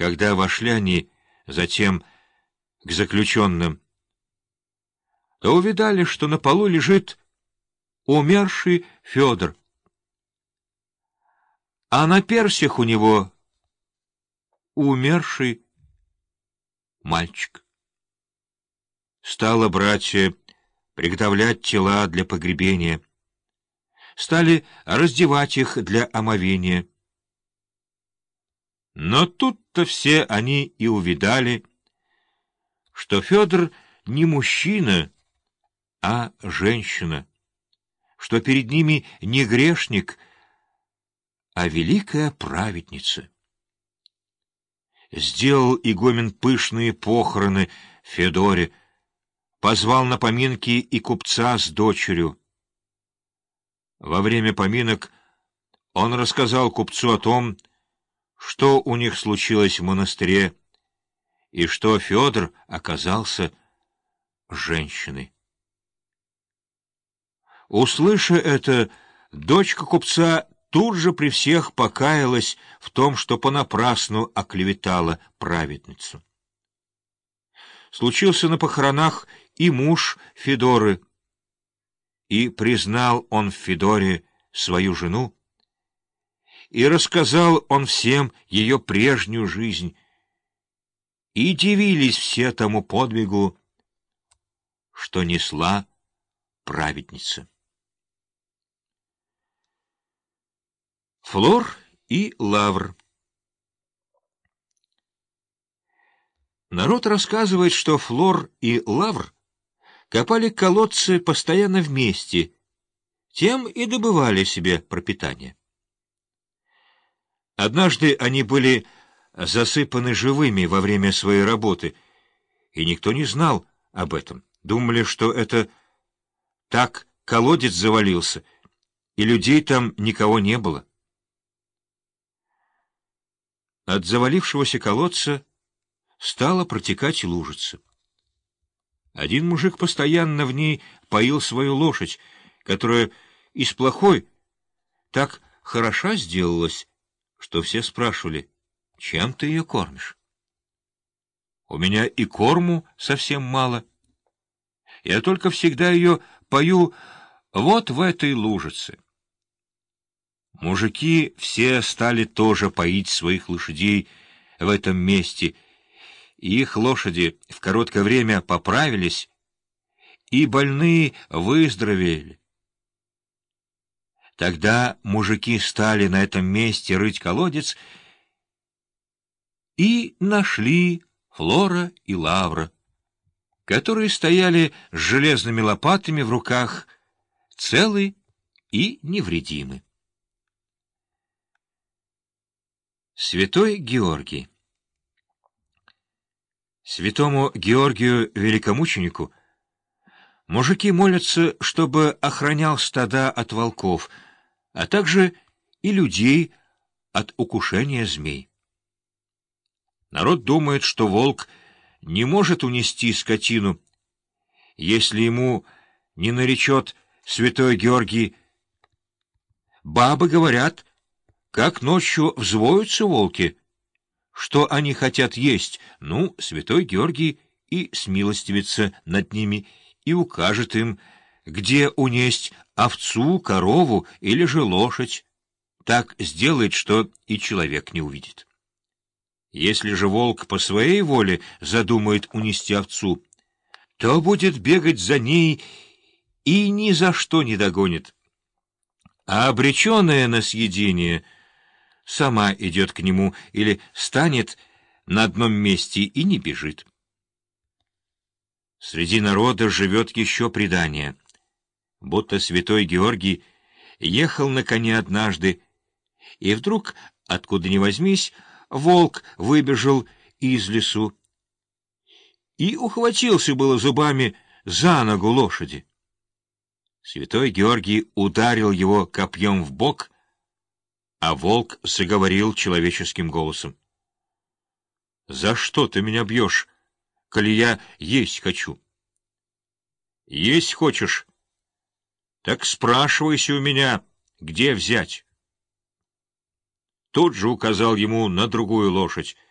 Когда вошли они затем к заключенным, то увидали, что на полу лежит умерший Федор, а на персях у него умерший мальчик. Стало братья приготовлять тела для погребения, стали раздевать их для омовения. Но тут-то все они и увидали, что Федор не мужчина, а женщина, что перед ними не грешник, а великая праведница. Сделал игумен пышные похороны Федоре, позвал на поминки и купца с дочерью. Во время поминок он рассказал купцу о том, что у них случилось в монастыре, и что Федор оказался женщиной. Услыша это, дочка купца тут же при всех покаялась в том, что понапрасну оклеветала праведницу. Случился на похоронах и муж Федоры, и признал он в Федоре свою жену, и рассказал он всем ее прежнюю жизнь, и дивились все тому подвигу, что несла праведница. Флор и Лавр Народ рассказывает, что Флор и Лавр копали колодцы постоянно вместе, тем и добывали себе пропитание. Однажды они были засыпаны живыми во время своей работы, и никто не знал об этом. Думали, что это так колодец завалился, и людей там никого не было. От завалившегося колодца стала протекать лужица. Один мужик постоянно в ней поил свою лошадь, которая из плохой так хороша сделалась, что все спрашивали, чем ты ее кормишь? У меня и корму совсем мало. Я только всегда ее пою вот в этой лужице. Мужики все стали тоже поить своих лошадей в этом месте, и их лошади в короткое время поправились, и больные выздоровели. Тогда мужики стали на этом месте рыть колодец и нашли Флора и Лавра, которые стояли с железными лопатами в руках, целы и невредимы. Святой Георгий Святому Георгию Великомученику мужики молятся, чтобы охранял стада от волков, а также и людей от укушения змей. Народ думает, что волк не может унести скотину, если ему не наречет святой Георгий. Бабы говорят — как ночью взвоются волки? Что они хотят есть? Ну, святой Георгий и смилостивится над ними и укажет им, где унесть овцу, корову или же лошадь. Так сделает, что и человек не увидит. Если же волк по своей воле задумает унести овцу, то будет бегать за ней и ни за что не догонит. А обреченная на съедение — сама идет к нему или станет на одном месте и не бежит. Среди народа живет еще предание, будто святой Георгий ехал на коне однажды, и вдруг, откуда ни возьмись, волк выбежал из лесу и ухватился было зубами за ногу лошади. Святой Георгий ударил его копьем в бок — а волк заговорил человеческим голосом. — За что ты меня бьешь, коли я есть хочу? — Есть хочешь? Так спрашивайся у меня, где взять. Тут же указал ему на другую лошадь —